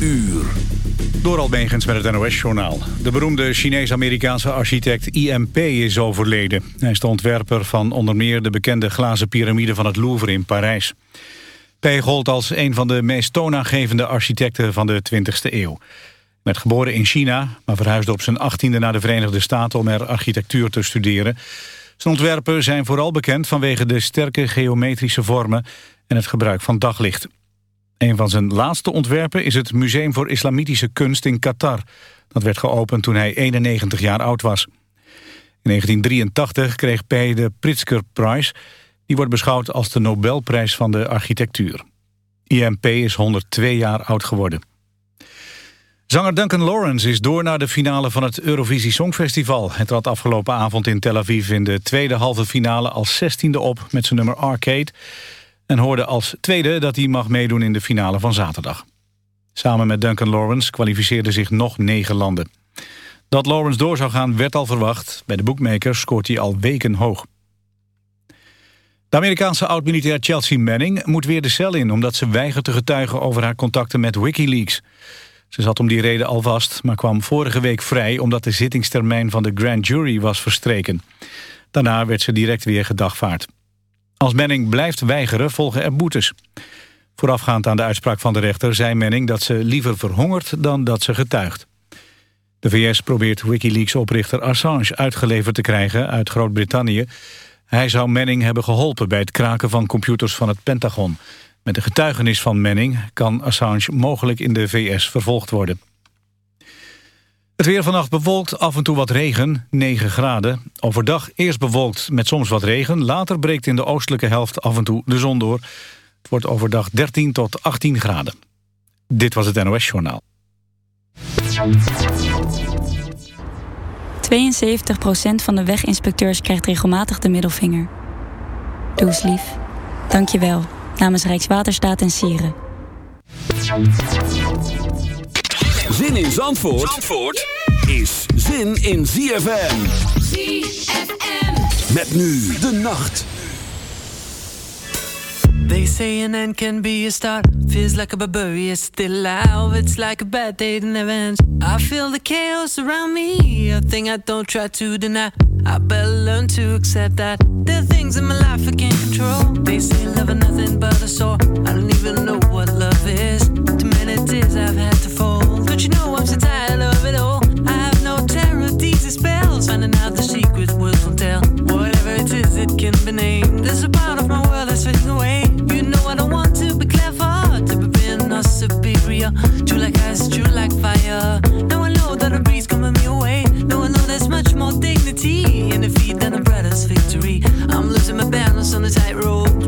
uur. Door Almegens met het NOS-journaal. De beroemde Chinees-Amerikaanse architect IMP is overleden. Hij is de ontwerper van onder meer de bekende glazen piramide van het Louvre in Parijs. P gold als een van de meest toonaangevende architecten van de 20e eeuw. Werd geboren in China, maar verhuisde op zijn 18e naar de Verenigde Staten om er architectuur te studeren. Zijn ontwerpen zijn vooral bekend vanwege de sterke geometrische vormen en het gebruik van daglicht. Een van zijn laatste ontwerpen is het Museum voor Islamitische Kunst in Qatar. Dat werd geopend toen hij 91 jaar oud was. In 1983 kreeg P. de Pritzker Prize. Die wordt beschouwd als de Nobelprijs van de architectuur. IMP is 102 jaar oud geworden. Zanger Duncan Lawrence is door naar de finale van het Eurovisie Songfestival. Hij trad afgelopen avond in Tel Aviv in de tweede halve finale als zestiende op met zijn nummer Arcade en hoorde als tweede dat hij mag meedoen in de finale van zaterdag. Samen met Duncan Lawrence kwalificeerden zich nog negen landen. Dat Lawrence door zou gaan werd al verwacht. Bij de boekmakers scoort hij al weken hoog. De Amerikaanse oud-militair Chelsea Manning moet weer de cel in... omdat ze weigert te getuigen over haar contacten met Wikileaks. Ze zat om die reden al vast, maar kwam vorige week vrij... omdat de zittingstermijn van de grand jury was verstreken. Daarna werd ze direct weer gedagvaard. Als Menning blijft weigeren, volgen er boetes. Voorafgaand aan de uitspraak van de rechter zei Menning dat ze liever verhongert dan dat ze getuigt. De VS probeert Wikileaks-oprichter Assange uitgeleverd te krijgen uit Groot-Brittannië. Hij zou Menning hebben geholpen bij het kraken van computers van het Pentagon. Met de getuigenis van Menning kan Assange mogelijk in de VS vervolgd worden. Het weer vannacht bewolkt, af en toe wat regen, 9 graden. Overdag eerst bewolkt met soms wat regen. Later breekt in de oostelijke helft af en toe de zon door. Het wordt overdag 13 tot 18 graden. Dit was het NOS Journaal. 72% van de weginspecteurs krijgt regelmatig de middelvinger. Doe eens lief. Dank je wel. Namens Rijkswaterstaat en Sieren. Zin in Zandvoort, Zandvoort is zin in ZFM. ZFM. Met nu de nacht. They say an end can be a start. Feels like a barbarian still alive. It's like a bad day that never ends. I feel the chaos around me. A thing I don't try to deny. I better learn to accept that. There are things in my life I can't control. They say love is nothing but a sore. I don't even know what love is. Too many tears I've had to fall. You know I'm so tired of it all. I have no tarot easy spells, finding out the secrets words will tell. Whatever it is, it can be named. There's a part of my world that's fading away. You know I don't want to be clever, to be vain or superior. True like ice, true like fire. Now I know that a breeze can blow me away. Now I know there's much more dignity in defeat than a brother's victory. I'm losing my balance on the tightrope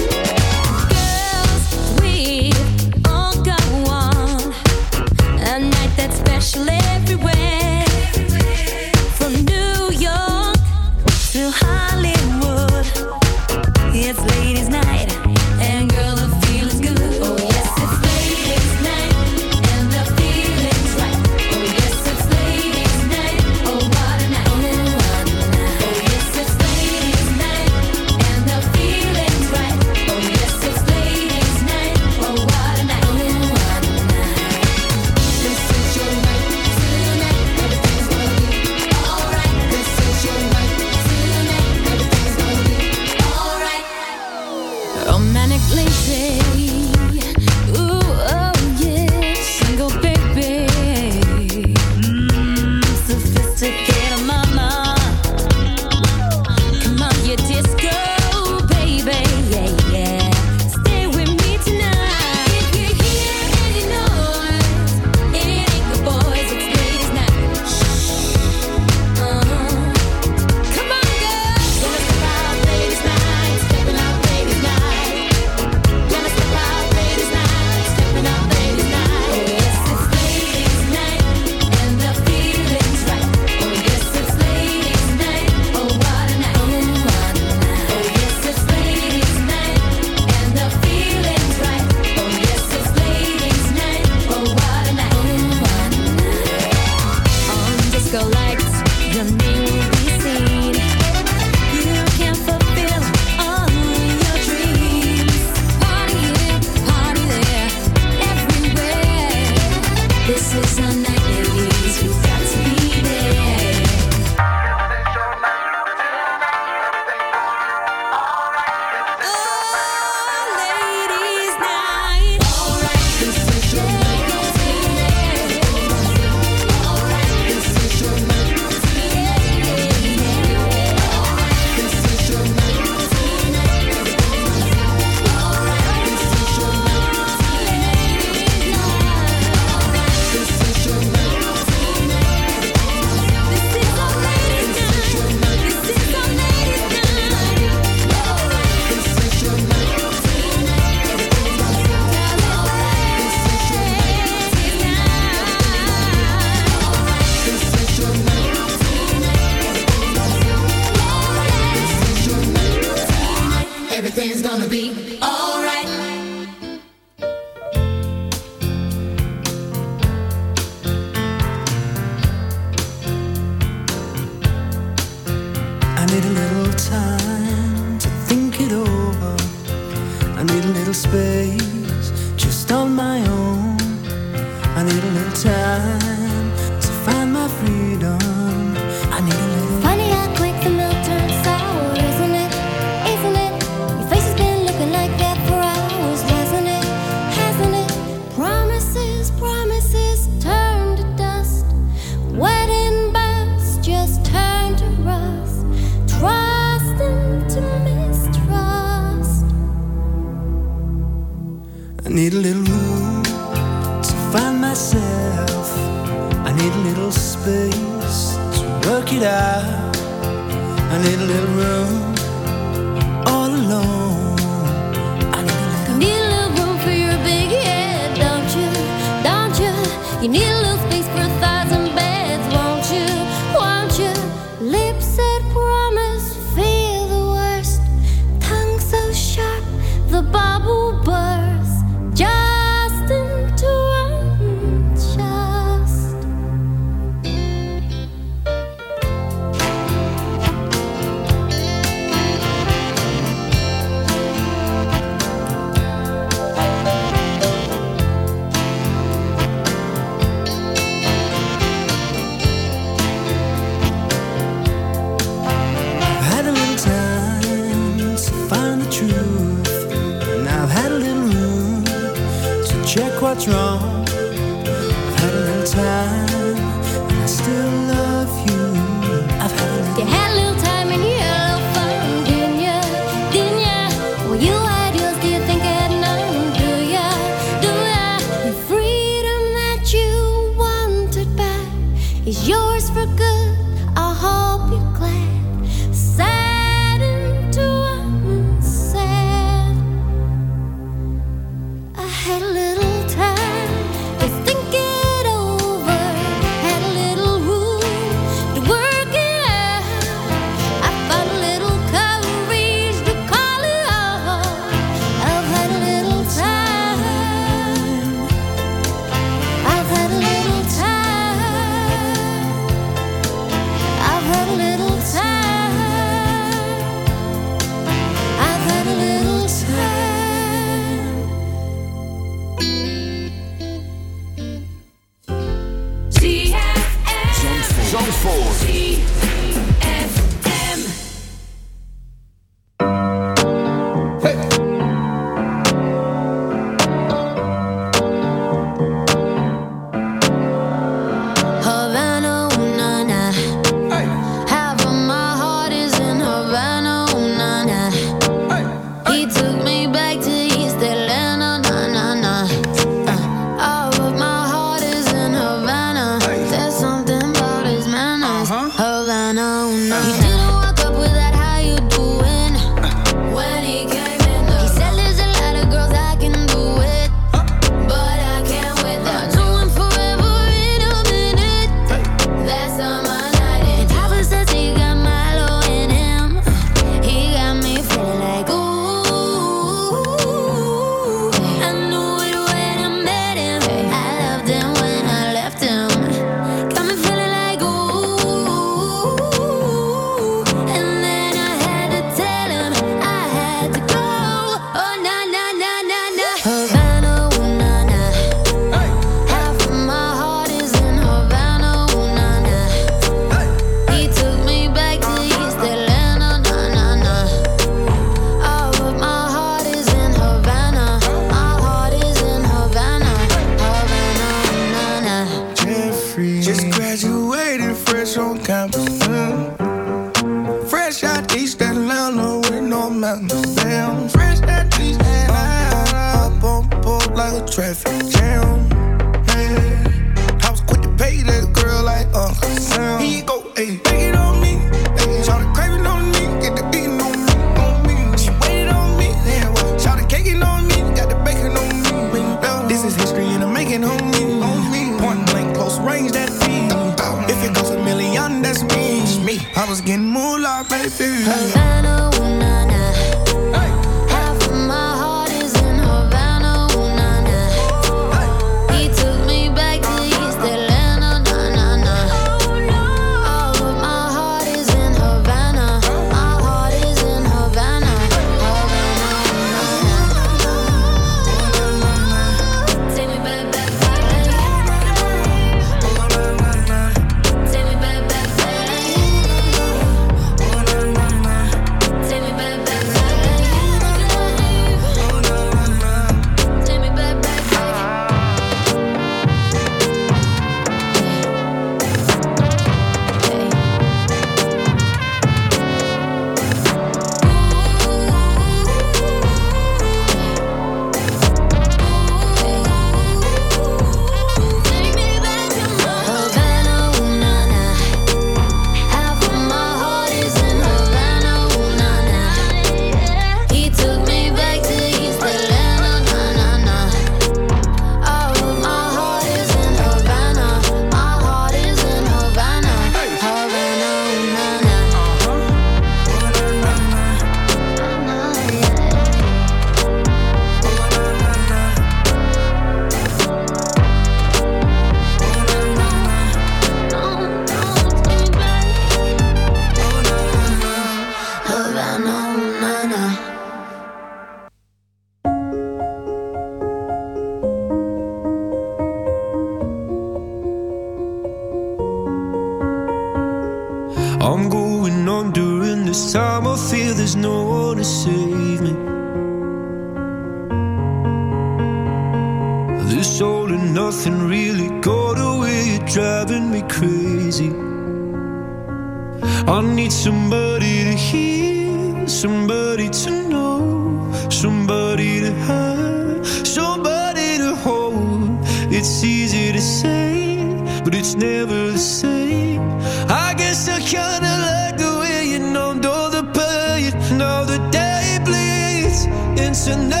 easy to say, but it's never the same. I guess I kinda like the way you know all the pain. Now the day bleeds into night.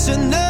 should never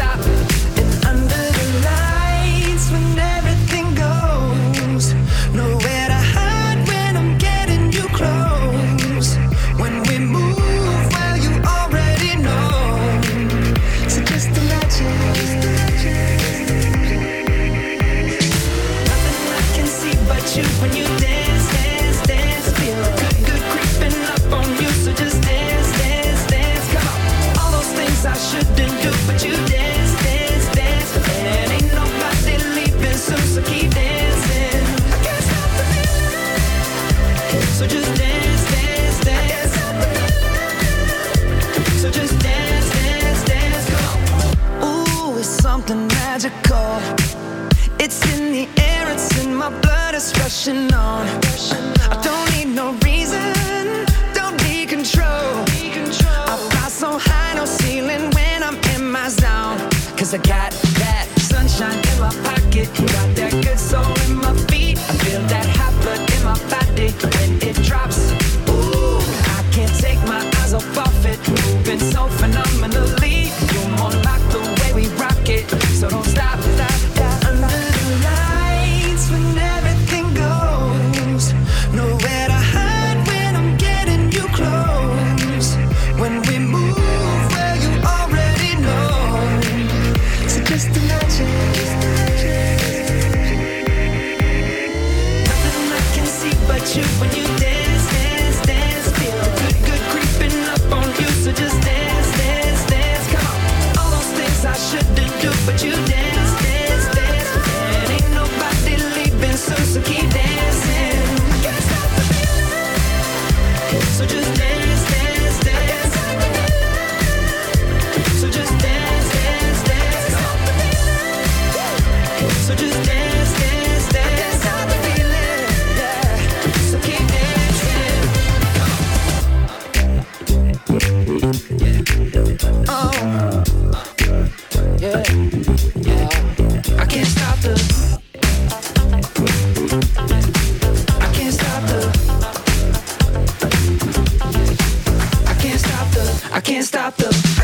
can't stop the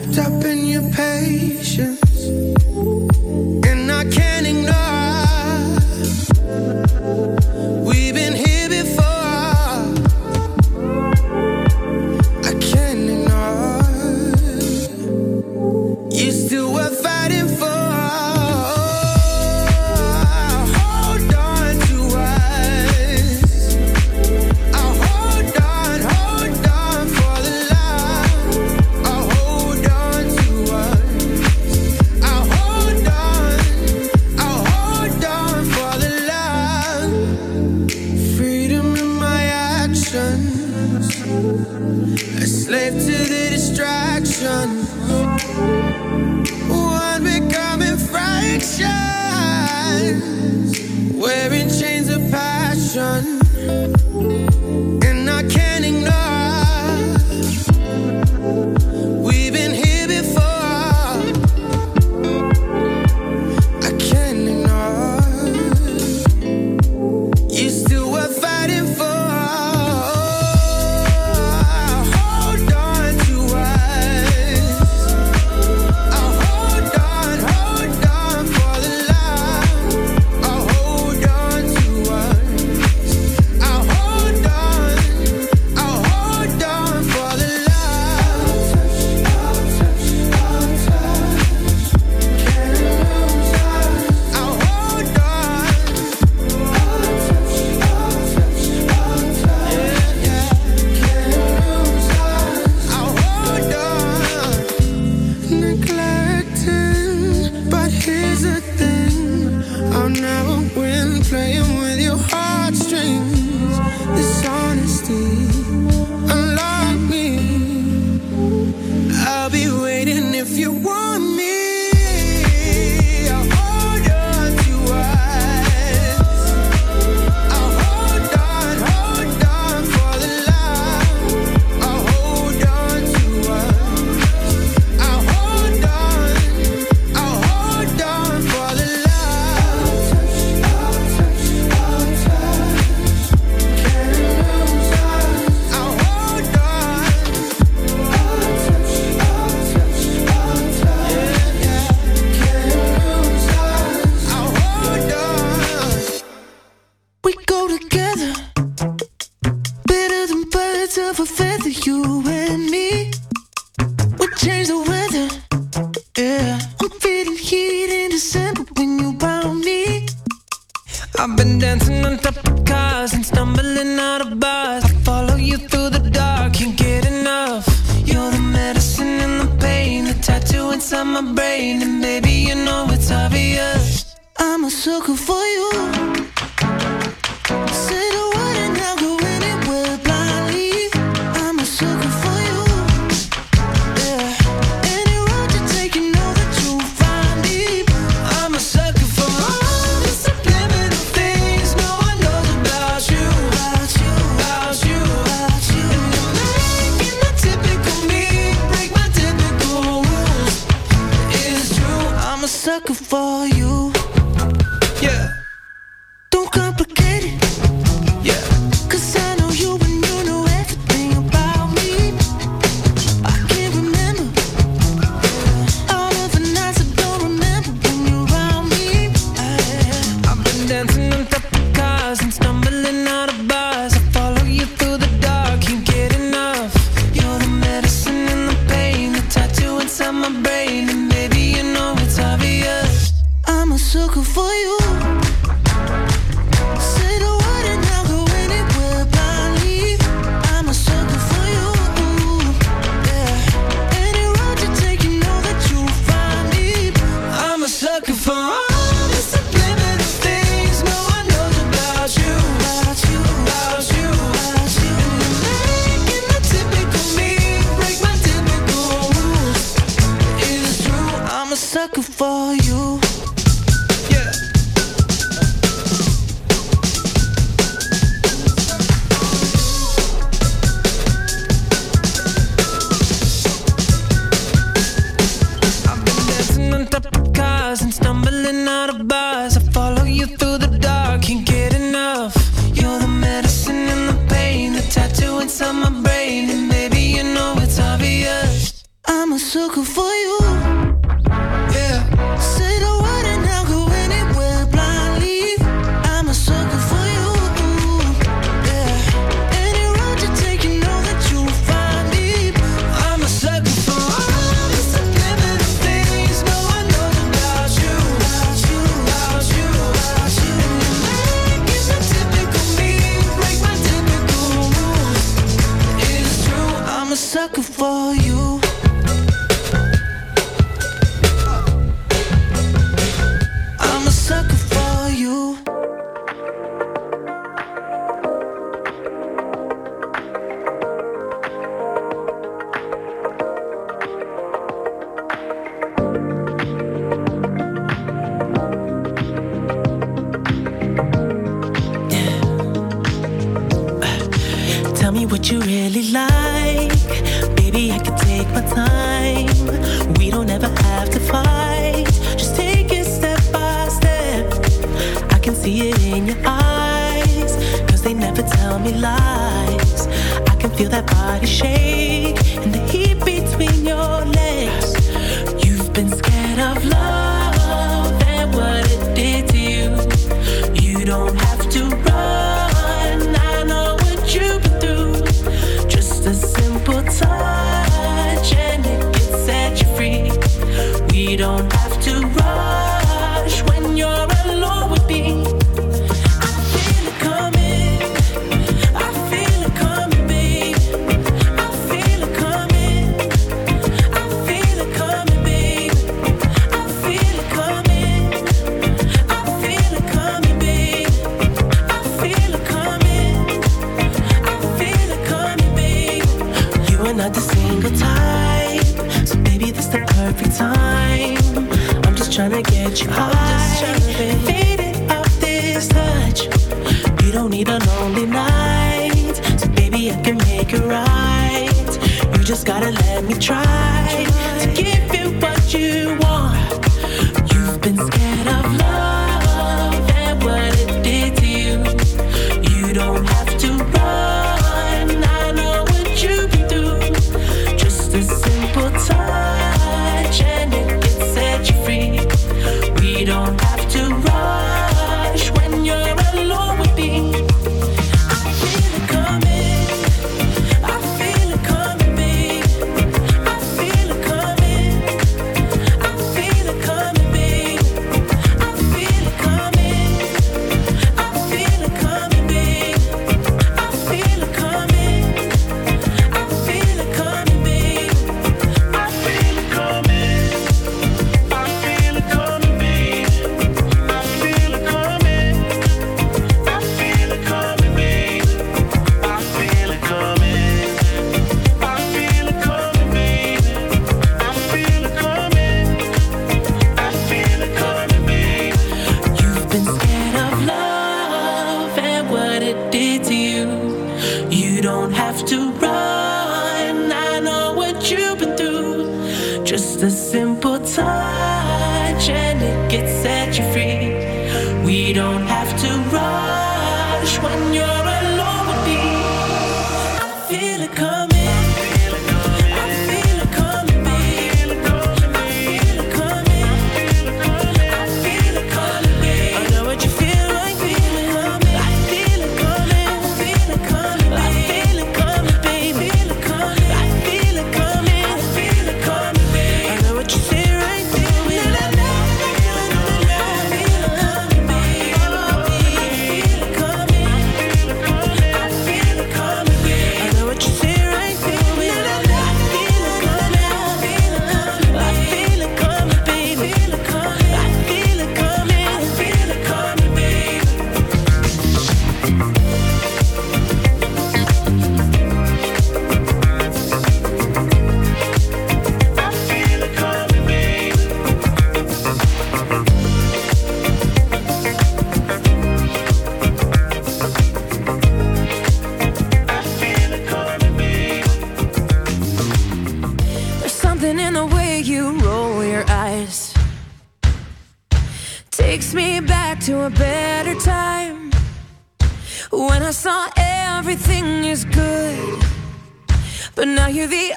wrapped up in your patience. And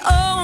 own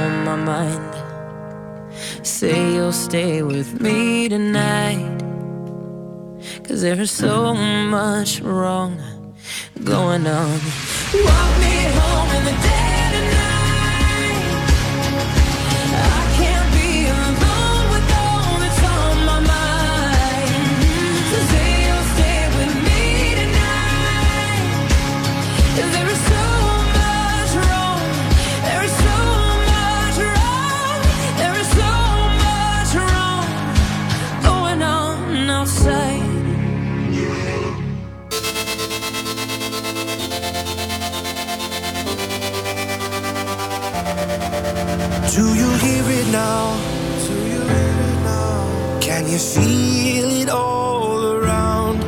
my mind. Say you'll stay with me tonight. Cause there's so much wrong going on. Walk me home in the day. Do you hear it now? Do you hear it now? Can you feel it all around?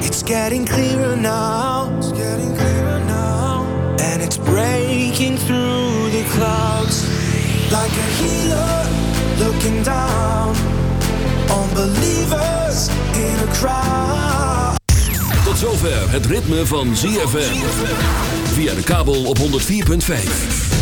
It's getting clearer now. It's getting clearer now. And it's breaking through the clouds like a healer looking down on believers in a crowd. Tot zover het ritme van ZFM. Via de kabel op 104.5.